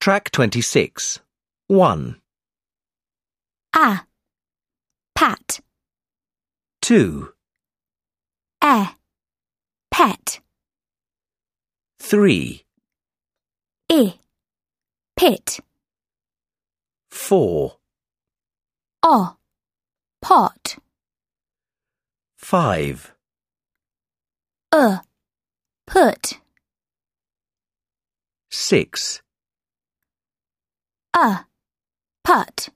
Track 26. 1, a, pat, 2, e, pet, 3, i, pit, 4, o, pot, 5, uh, put, 6, a, put.